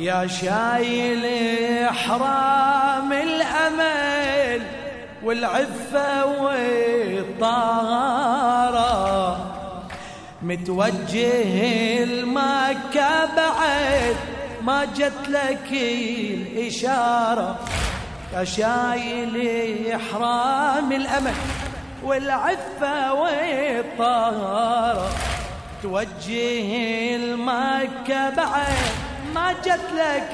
يا شايل حرام الأمل والعفة والطهارة متوجه المكة بعد ما جت لك الإشارة. يا شايل إحرام الأمل والعفة والطهارة توجه المكة بعد ما جت لك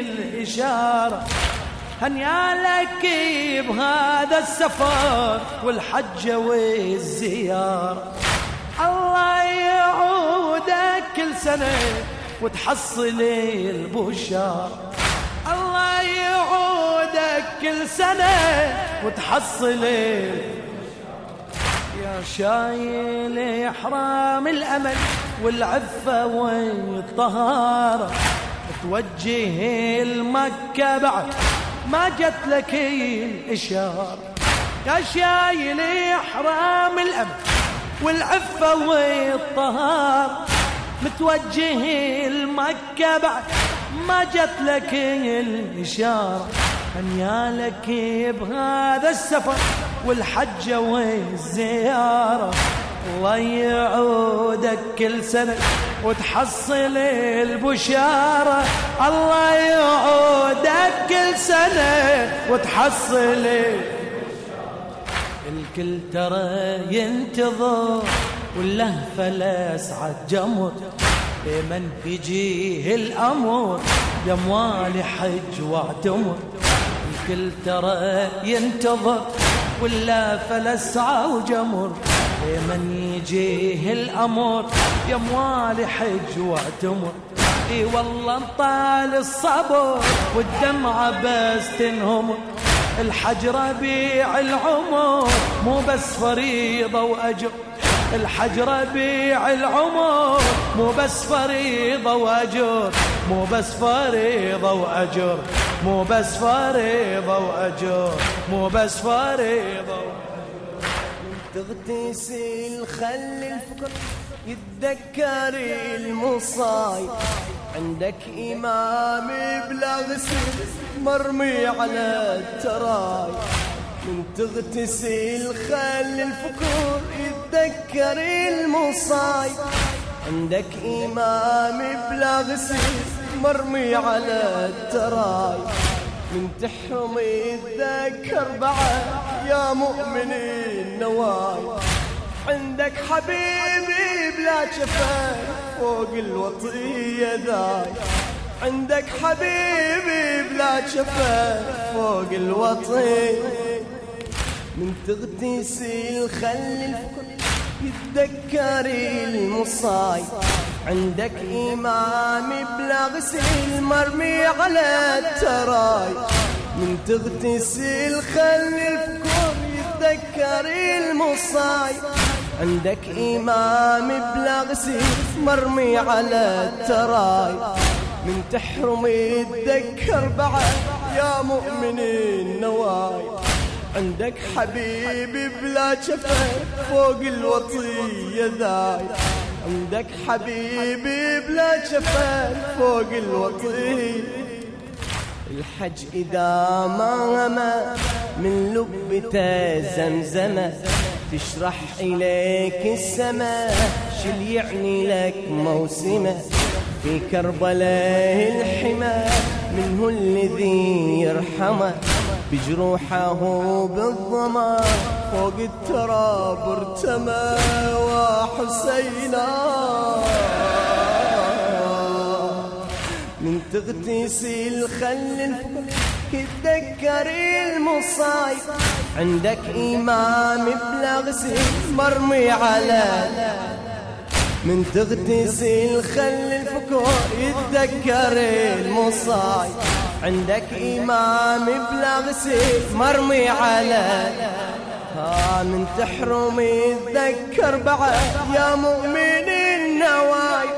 الإشارة هنيالك بهذا السفر والحجة والزيارة. الله يعودك كل سنة وتحصل البشار الله يعودك كل سنة وتحصل يا شايل إحرام الأمل. والعفة والطهارة. توجه المكة بعد ما جت لك الإشارة. يا شايل إحرام الأمل والعفة والطهارة. متوجه المكة بعد ما جت لك الإشارة. لك بهذا السفر والحجة والزيارة. الله يعودك كل سنة وتحصل البشارة. الله يعودك كل سنة وتحصل الكل ترى ينتظر واللهفة لسعة جمر لمن بيجيه الأمر يا موالي حج واعتمر. الكل ترى ينتظر ولا فلسعى وجمر لمن يجيه الأمر يا موالي حج واعتمر إي والله طال الصبر والدمعة بس تنهم الحج ربيع العمر مو بس فريضة وأجر. الحج ربيع العمر مو بس فريضة وأجر. مو بس فريضة وأجر. مو بس فريضة وأجر. مو بس فريضة تغتسل خلي الفكر يتذكر المصايب. عندك إمام بلا غسل مرمي على التراي. من تغتسل خلي الفكر يتذكر المصايب. عندك إمام بلا غسل مرمي على التراي. من تحرم يتذكر بعد يا مؤمن النواي. عندك حبيبي بلا شفاء فوق الوطية ذاي. عندك حبيبي بلا شفاء فوق الوطية. من تغتسل خلي الفكر يتذكر المصايب عندك إمام بلا غسل مرمي على التراي. من تغتسل خلي الفكر يتذكر المصايب عندك إمام بلا غسل مرمي على التراي. من تحرم يتذكر بعد يا مؤمن النواي. عندك حبيبي بلا شفه فوق الوطية ذاي عندك حبيبي بلا شفه فوق الوطية الحج إذا ما من لبته زمزمة تشرح إليك السماء شل يعني لك موسمه في كربلاء الحمى منه الذي يرحمه بجروحه بالظما فوق التراب ارتمى. وحسينا من تغتسل خل الفكر يتذكر المصايب. عندك إمام بلا غسل مرمي على من تغتسل خل الفكر يتذكر المصايب. عندك إمام بلا غسل مرمي على ها من تحرم يتذكر بعد يا مؤمن النواي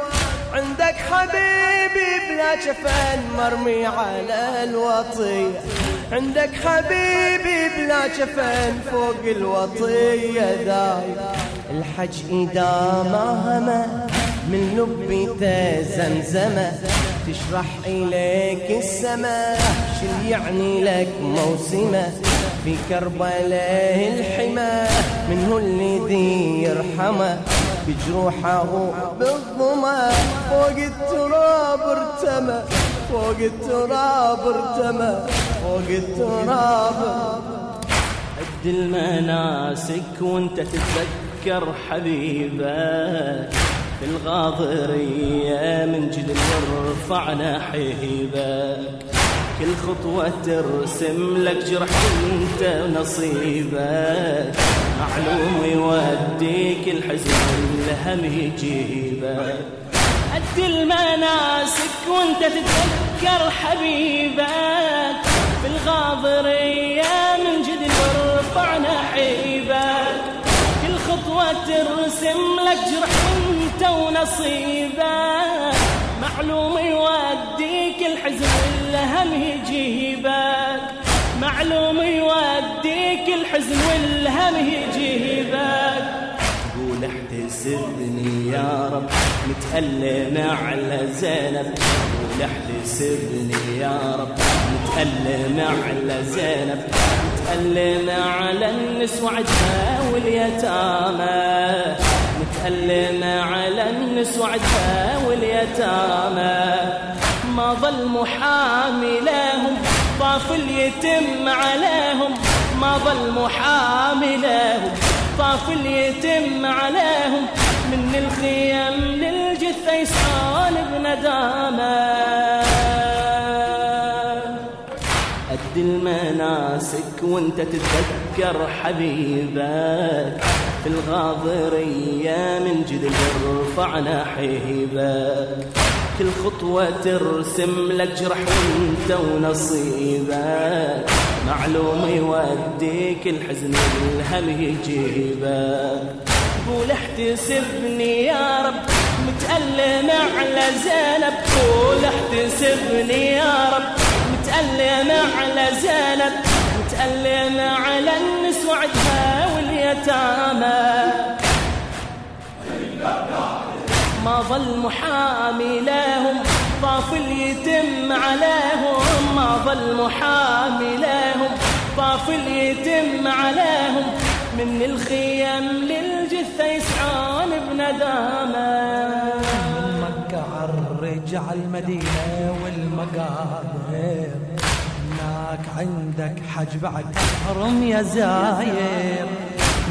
عندك حبيبي بلا شفن مرمي على الوطية. عندك حبيبي بلا شفن فوق الوطية داي الحج إذا ما همة من لبته زمزمة تشرح إليك السماء شل يعني لك موسمة؟ في كربلاء الحمى منه اللي يرحمه بجروحه بالظما. فوق التراب ارتمى فوق التراب ارتمى فوق التراب. عد المناسك وانت تتذكر حبيبك في الغاضرية من جد ورفعنا حبيبك. كل خطوة ترسم لك جرح أنت نصيبك. معلوم يوديك الحزن والهم يجيبك. قد المناسك وأنت تتذكر حبيبك. في الغاضرية من جدل ورفعنا حيبك. كل خطوة ترسم لك جرح أنت ونصيبك. معلوم يوديك الحزن والهم يجيبك. معلوم يوديك الحزن والهم يجيبك. قول احتسبني يا رب متألم على زينب. قول احتسبني يا رب متألم على زينب. متألم على النسوة واليتامى. متألم على عجها واليتامى. ما ظل محامي لهم طاف اليتم عليهم. ما ظل محامي لهم طاف اليتم عليهم. من الخيم للجثة يسعون بندامه قد المناسك وانت تتذكر حبيبك. في الغاضرية من جدل رفعنا حبيبك كل خطوة ترسم لك جرح وانت ونصيبك معلوم يوديك الحزن والهم يجيبك. قول احتسبني يا رب متألم على زينب. قول احتسبني يا رب متألم على زينب. متألم على النسوة عدها واليتامى ما ظل محامي لهم طاف اليتم عليهم. ما ظل محامي لهم طاف اليتم عليهم. من الخيم للجثة يسعون بندامة من مكة عالرجع المدينة والمقابر. هناك عندك حج بعد حرم يا زاير.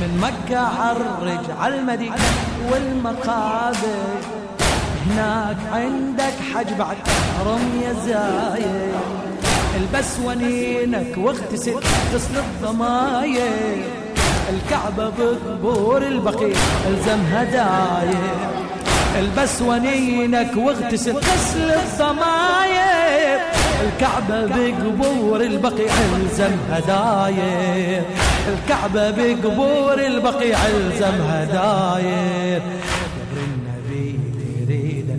من مكة عرج على المدينة والمقابر. هناك عندك حج بعد حرم يا زاير البس ونينك واغتسل غسل الضماير الكعبة بقبور البقيع الزم هداير البس ونينك واغتسل غسل الضماير الكعبة بقبور البقيع الزم هداير الكعبة بقبور البقيع الزم هداير قبر النبي تريد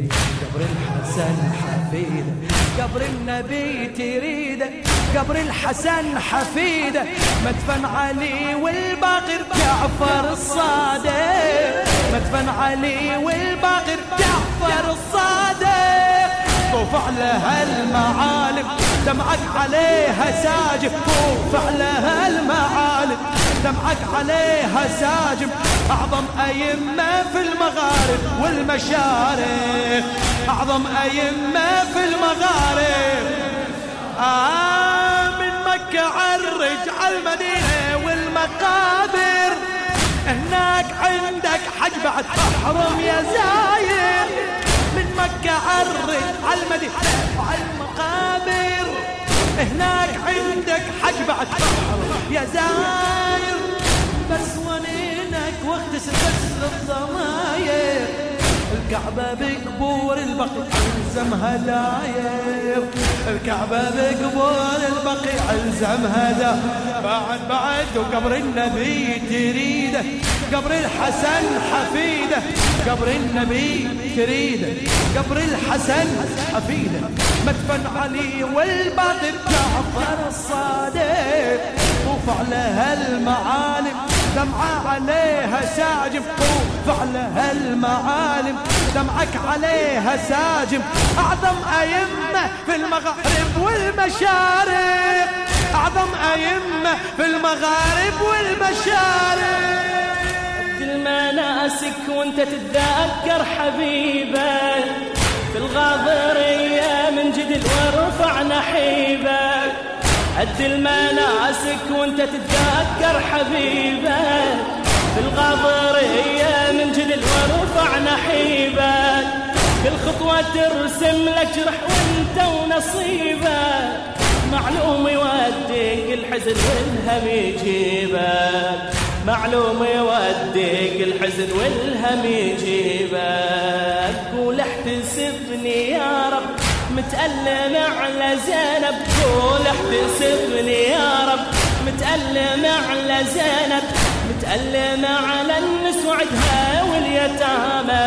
قبر الحسن حفيده. قبر النبي تريده قبر الحسن حفيده. مدفن علي والباقر جعفر الصادق. مدفن علي والباقر جعفر الصادق. طوف على هالمعالم دمعك عليها ساجم. طوف على هالمعالم دمعك عليها ساجم. أعظم أئمة في المغارب والمشارق أعظم أئمة في المغارب. آه من مكة عرج على المدينة والمقابر. هناك عندك حج بعد احرم يا زاير مكة عرج على المدينة وعلى المقابر. هناك عندك حج بعد يا زاير. بس ونينك واغتسل غسل الضماير الكعبة بقبور البقيع ألزمها داير. الكعبة بقبور البقيع ألزمها دا بعد بعد وقبر النبي تريده قبر الحسن حفيده. قبر النبي تريده قبر الحسن حفيده. مدفن علي والباطل جعفر الصادق طوف على هالمعالم دمعة عليها ساجم فعلها المعالم دمعك عليها ساجم أعظم أئمة في المغارب والمشارق. أعظم أئمة في المغارب والمشارق. المناسك وأنت تتذكر حبيبك في الغاضرية من جدل ورفع نحيبك أد المناسك وأنت تتذكر حبيبك. في الغاضرية من جدل ورفع نحيبك كل خطوة ترسم لك جرح وأنت ونصيبك. معلوم يوديك الحزن والهم يجيبك. معلوم يوديك الحزن والهم يجيبك. قول احتسبني يا رب. متألم على زينب قول احتسبني يا رب. متألم على زينب متألم على النسوة عدها واليتامى.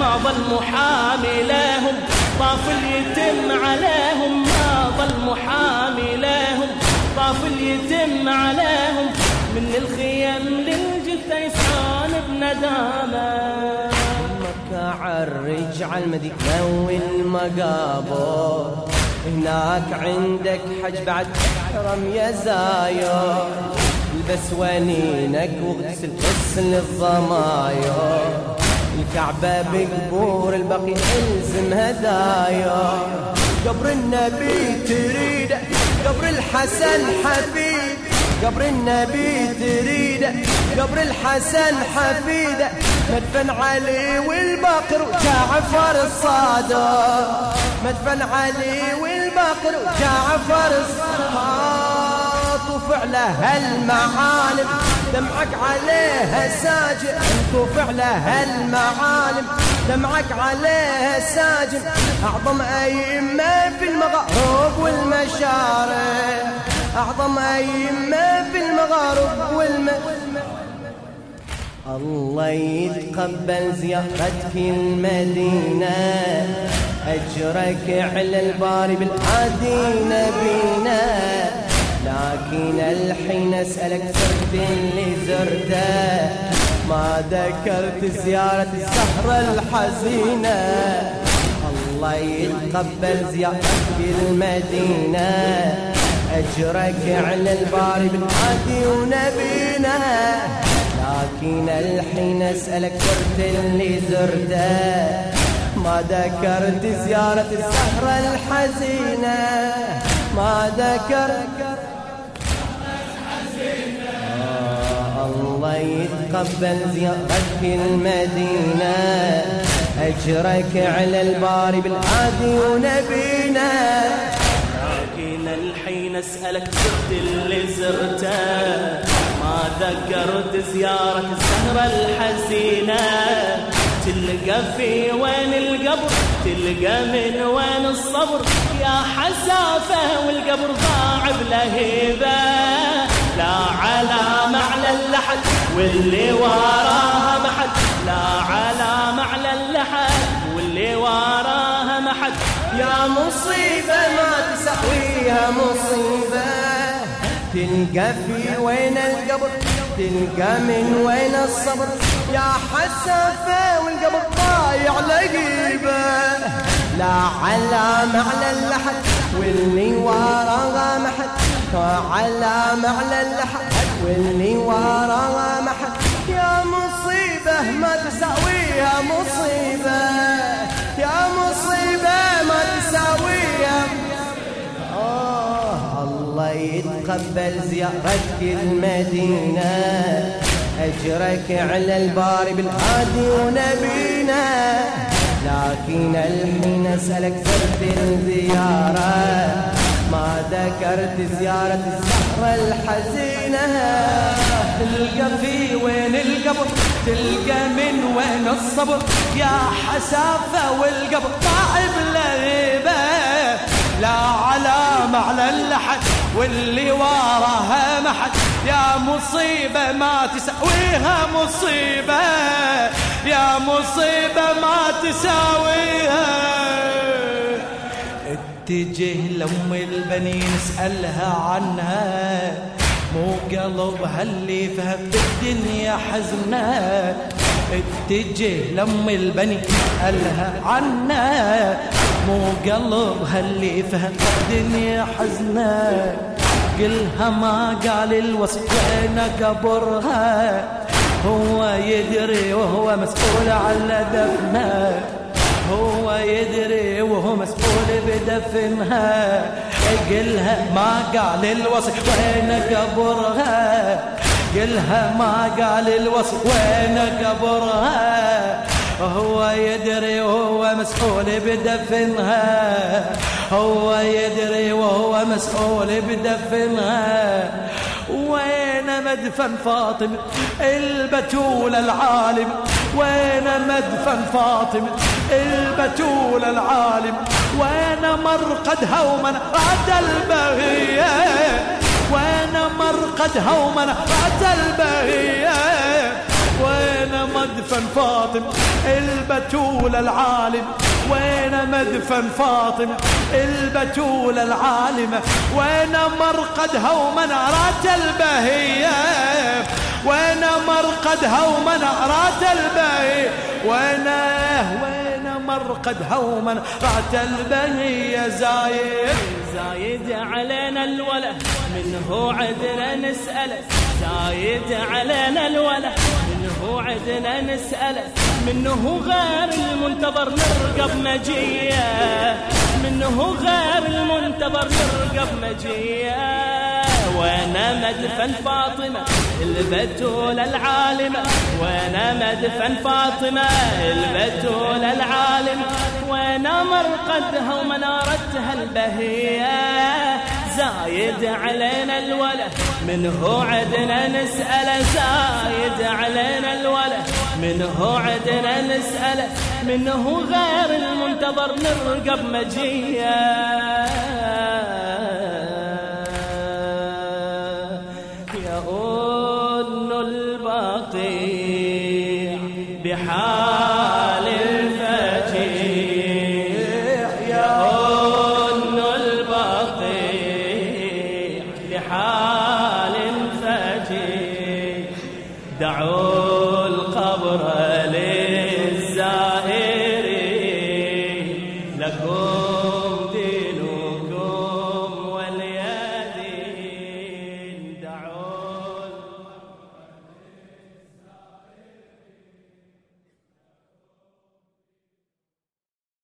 ما ظل محامي لهم طاف اليتم عليهم. ما ظل محامي لهم طاف اليتم عليهم. من الخيم للجثة يسعون بندامة مكة عالرج عالمدينة والمقابر هناك عندك حج بعد حرم يا زاير البس ونينك واغسل غسل الضماير. الكعبة بقبور البقي الزم هدايا قبر النبي تريد قبر الحسن حفيد قبر النبي تريد قبر الحسن حفيد مدفن علي والبقر وجعفر الصادق. مدفن علي والبقر وجعفر الصادق. وفعله هالمعالم دمعك عليها ساجن. وفعله هالمعالم دمعك عليها ساجن. أعظم أئمة في المغارب والمشارق. أعظم أئمة في المغارب والمشارق الله يتقبل زيارتك المدينة. أجرك على الباري بالعادي نبينا. لكن الحين أسألك سرت اللي زرته ما ذكرت زيارة السهرة الحزينة. الله يتقبل زيارتك المدينة. أجرك على الباري بالعادي ونبينا. لكن الحين أسألك زرت اللي زرته. ما ذكرت زيارة السهرة الحزينة. ما ذكرت آه الله يتقبل زيارتك المدينة. أجرك على الباري بالعادي ونبينا. أسألك زرت اللي زرته ما ذكرت زيارة السهرة الحزينة. تلقى في وين القبر تلقى من وين الصبر. يا حسافة والقبر ضاع بلهيبة لا على اللحد واللي وراها محد. لا على اللحد واللي وراها يا مصيبة ما تسويها مصيبة. تلقى في وين القبر تلقى من وين الصبر. يا حسافة والقبر ضايع لقيبة. لا علامة على اللحد واللي وراها محد. علامة على اللحد واللي وراها محد. يا مصيبة ما تساويها يتقبل زيارتك المدينة. أجرك على الباري بالعادي ونبينا. لكن الحين أسألك زرت الزيارة ما ذكرت زيارة الزهرة الحزينة. تلقى في وين القبر؟ تلقى من وين الصبر؟ يا حسافة والقبر طاعب لغيبة لا علامة على اللحد واللي وراها محد. يا مصيبة ما تساويها مصيبة. يا مصيبة ما تساويها. اتجه لأم البنين اسألها عنها. مو قلب هاللي فهم الدنيا حزنة. اتجه لم البني قالها عنا مو قلب هاللي فهم الدنيا حزنة. قلها ما قال الوصف وين قبرها. هو يدري وهو مسؤول على دفنه هو يدري وهو مسؤول بدفنها. قلها ما قال الوصف وين قبرها. قلها ما قال الوصف وين قبرها. هو يدري وهو مسؤول بدفنها. هو يدري وهو مسؤول بدفنها. وين مدفن فاطمة البتول العالم؟ وين مدفن فاطمة البتول العالم؟ وين مرقدها ومن راد البهية؟ وين مرقدها ومن راد البهية؟ وين مدفن فاطمة البتول العالم. وين مدفن فاطمة البتول العالمة وين مرقدها ومنارات البهية؟ وين مرقدها ومنارات البهية؟ وين وين مرقدها ومنارات البهية؟ زايد زايد علينا الوله منه عدنا نسأله. زايد علينا الوله منه عدنا نسأله منه غير المنتظر نرقب مجيه منه غير المنتظر نرقب مجيه وأنا مدفن فاطمة البتول العالمة وأنا مدفن فاطمة البتول العالمة وأنا مرقدها ومنارتها البهية زايد علينا الوله منه عدنا نسأله زايد علينا الوله منه عدنا نسأله منه غير المنتظر نرقب مجيه بحال